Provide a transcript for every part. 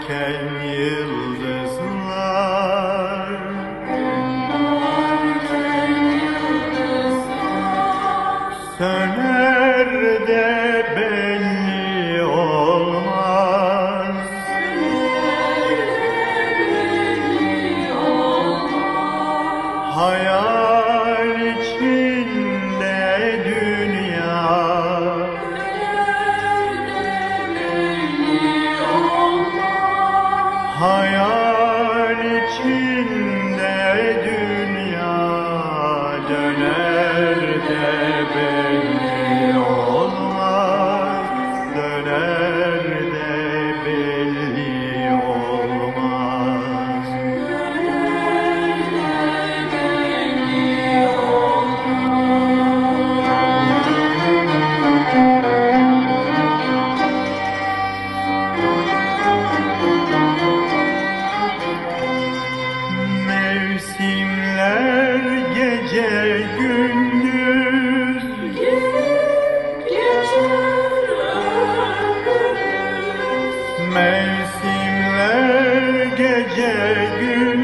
söken yıldızlar. Söner de içinde dünya döner. gece gündüz. Mevsimler gece gündüz.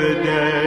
Saturday.